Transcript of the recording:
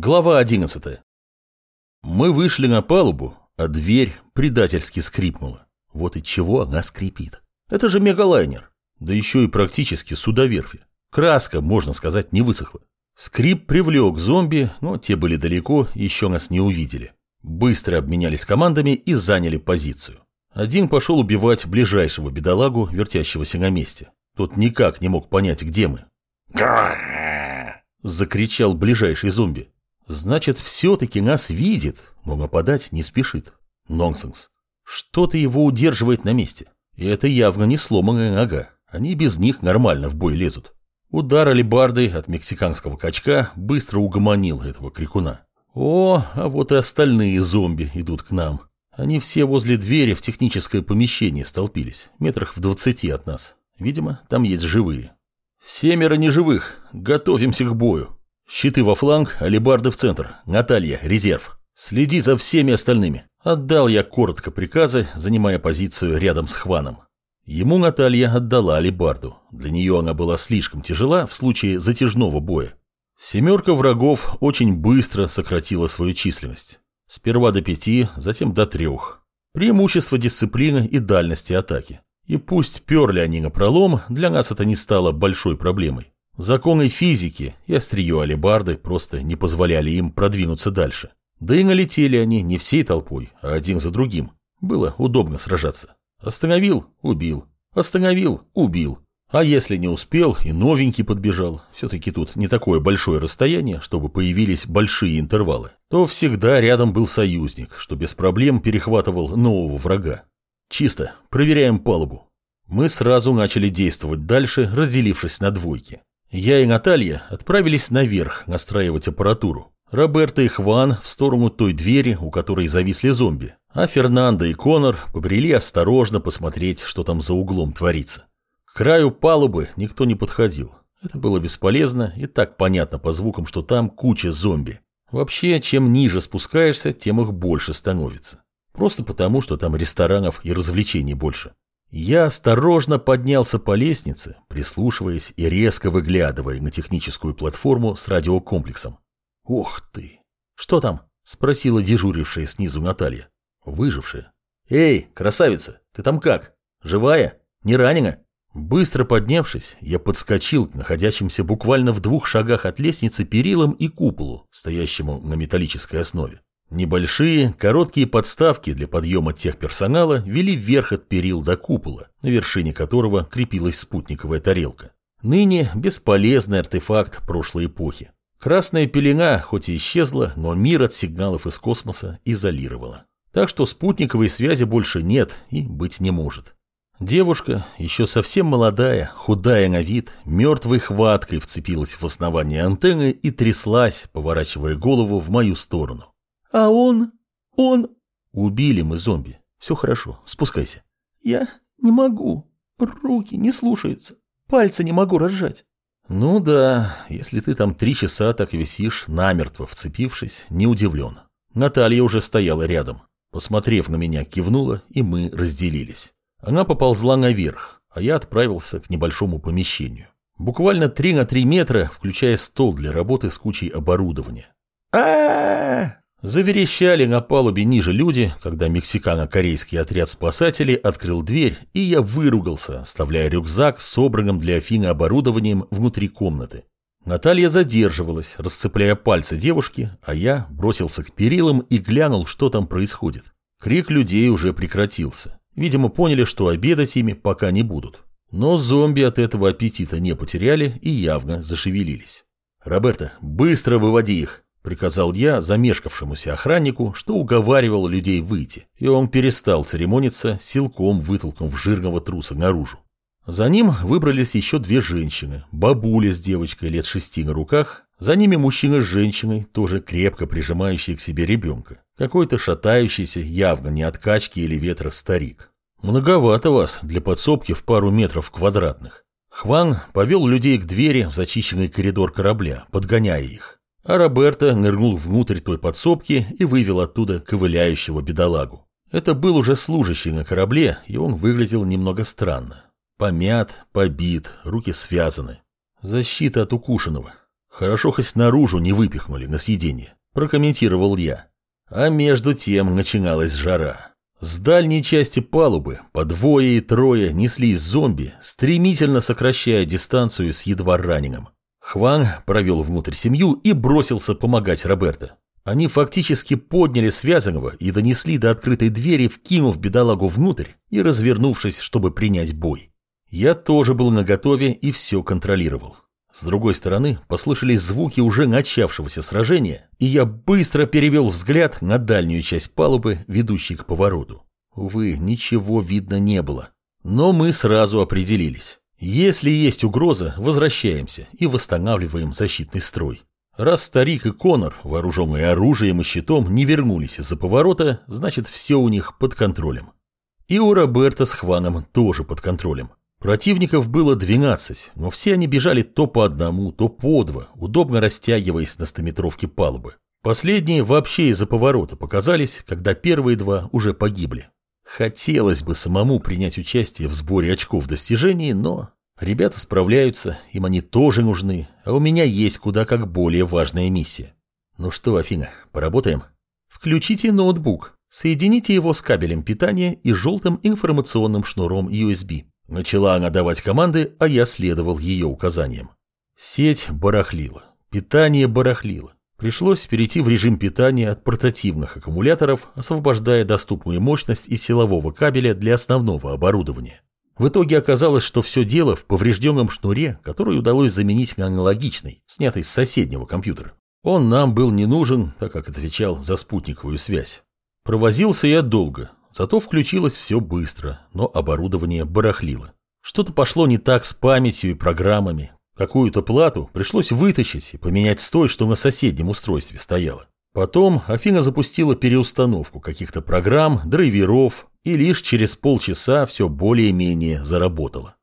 Глава 11. Мы вышли на палубу, а дверь предательски скрипнула. Вот и чего она скрипит. Это же мегалайнер. Да еще и практически судоверфи. Краска, можно сказать, не высохла. Скрип привлек зомби, но те были далеко, еще нас не увидели. Быстро обменялись командами и заняли позицию. Один пошел убивать ближайшего бедолагу, вертящегося на месте. Тот никак не мог понять, где мы. Закричал ближайший зомби. Значит, все-таки нас видит, но нападать не спешит. Нонсенс. Что-то его удерживает на месте. И это явно не сломанная нога. Они без них нормально в бой лезут. Удар алибарды от мексиканского качка быстро угомонил этого крикуна. О, а вот и остальные зомби идут к нам. Они все возле двери в техническое помещение столпились, метрах в двадцати от нас. Видимо, там есть живые. Семеро неживых. Готовимся к бою. Щиты во фланг, алибарды в центр. Наталья, резерв. Следи за всеми остальными. Отдал я коротко приказы, занимая позицию рядом с Хваном. Ему Наталья отдала алибарду. Для нее она была слишком тяжела в случае затяжного боя. Семерка врагов очень быстро сократила свою численность. Сперва до пяти, затем до трех. Преимущество дисциплины и дальности атаки. И пусть перли они на пролом, для нас это не стало большой проблемой. Законы физики и острие алебарды просто не позволяли им продвинуться дальше. Да и налетели они не всей толпой, а один за другим. Было удобно сражаться. Остановил – убил. Остановил – убил. А если не успел и новенький подбежал, все-таки тут не такое большое расстояние, чтобы появились большие интервалы, то всегда рядом был союзник, что без проблем перехватывал нового врага. Чисто, проверяем палубу. Мы сразу начали действовать дальше, разделившись на двойки. Я и Наталья отправились наверх настраивать аппаратуру. Роберто и Хван в сторону той двери, у которой зависли зомби. А Фернандо и Конор побрели осторожно посмотреть, что там за углом творится. К краю палубы никто не подходил. Это было бесполезно и так понятно по звукам, что там куча зомби. Вообще, чем ниже спускаешься, тем их больше становится. Просто потому, что там ресторанов и развлечений больше. Я осторожно поднялся по лестнице, прислушиваясь и резко выглядывая на техническую платформу с радиокомплексом. «Ух ты! Что там?» – спросила дежурившая снизу Наталья. Выжившая. «Эй, красавица, ты там как? Живая? Не ранена?» Быстро поднявшись, я подскочил к находящимся буквально в двух шагах от лестницы перилам и куполу, стоящему на металлической основе. Небольшие, короткие подставки для подъема техперсонала вели вверх от перил до купола, на вершине которого крепилась спутниковая тарелка. Ныне бесполезный артефакт прошлой эпохи. Красная пелена хоть и исчезла, но мир от сигналов из космоса изолировала. Так что спутниковой связи больше нет и быть не может. Девушка, еще совсем молодая, худая на вид, мертвой хваткой вцепилась в основание антенны и тряслась, поворачивая голову в мою сторону. А он... он... Убили мы зомби. Все хорошо, спускайся. Я не могу. Руки не слушаются. Пальцы не могу разжать. Ну да, если ты там три часа так висишь, намертво вцепившись, не удивлен. Наталья уже стояла рядом. Посмотрев на меня, кивнула, и мы разделились. Она поползла наверх, а я отправился к небольшому помещению. Буквально три на три метра, включая стол для работы с кучей оборудования. а, Заверещали на палубе ниже люди, когда мексикано-корейский отряд спасателей открыл дверь, и я выругался, оставляя рюкзак с собранным для Афины оборудованием внутри комнаты. Наталья задерживалась, расцепляя пальцы девушки, а я бросился к перилам и глянул, что там происходит. Крик людей уже прекратился. Видимо, поняли, что обедать ими пока не будут. Но зомби от этого аппетита не потеряли и явно зашевелились. «Роберто, быстро выводи их!» Приказал я замешкавшемуся охраннику, что уговаривал людей выйти, и он перестал церемониться, силком вытолкнув жирного труса наружу. За ним выбрались еще две женщины, бабуля с девочкой лет шести на руках, за ними мужчина с женщиной, тоже крепко прижимающий к себе ребенка, какой-то шатающийся, явно не от качки или ветра старик. Многовато вас для подсобки в пару метров квадратных. Хван повел людей к двери в зачищенный коридор корабля, подгоняя их. А Роберто нырнул внутрь той подсобки и вывел оттуда ковыляющего бедолагу. Это был уже служащий на корабле, и он выглядел немного странно. Помят, побит, руки связаны. Защита от укушенного. Хорошо хоть наружу не выпихнули на съедение, прокомментировал я. А между тем начиналась жара. С дальней части палубы по двое и трое неслись зомби, стремительно сокращая дистанцию с едва раненым. Хван провел внутрь семью и бросился помогать Роберто. Они фактически подняли связанного и донесли до открытой двери, вкинув бедолагу внутрь и развернувшись, чтобы принять бой. Я тоже был наготове и все контролировал. С другой стороны послышались звуки уже начавшегося сражения, и я быстро перевел взгляд на дальнюю часть палубы, ведущей к повороту. Увы, ничего видно не было. Но мы сразу определились. Если есть угроза, возвращаемся и восстанавливаем защитный строй. Раз старик и Конор, вооруженные оружием и щитом, не вернулись из-за поворота, значит все у них под контролем. И у Роберта с Хваном тоже под контролем. Противников было 12, но все они бежали то по одному, то по два, удобно растягиваясь на стометровке палубы. Последние вообще из-за поворота показались, когда первые два уже погибли. Хотелось бы самому принять участие в сборе очков достижений, но ребята справляются, им они тоже нужны, а у меня есть куда как более важная миссия. Ну что, Афина, поработаем? Включите ноутбук, соедините его с кабелем питания и желтым информационным шнуром USB. Начала она давать команды, а я следовал ее указаниям. Сеть барахлила, питание барахлило. Пришлось перейти в режим питания от портативных аккумуляторов, освобождая доступную мощность из силового кабеля для основного оборудования. В итоге оказалось, что все дело в поврежденном шнуре, который удалось заменить на аналогичный, снятый с соседнего компьютера. Он нам был не нужен, так как отвечал за спутниковую связь. Провозился я долго, Зато включилось все быстро, но оборудование барахлило. Что-то пошло не так с памятью и программами. Какую-то плату пришлось вытащить и поменять с той, что на соседнем устройстве стояло. Потом Афина запустила переустановку каких-то программ, драйверов, и лишь через полчаса все более-менее заработало.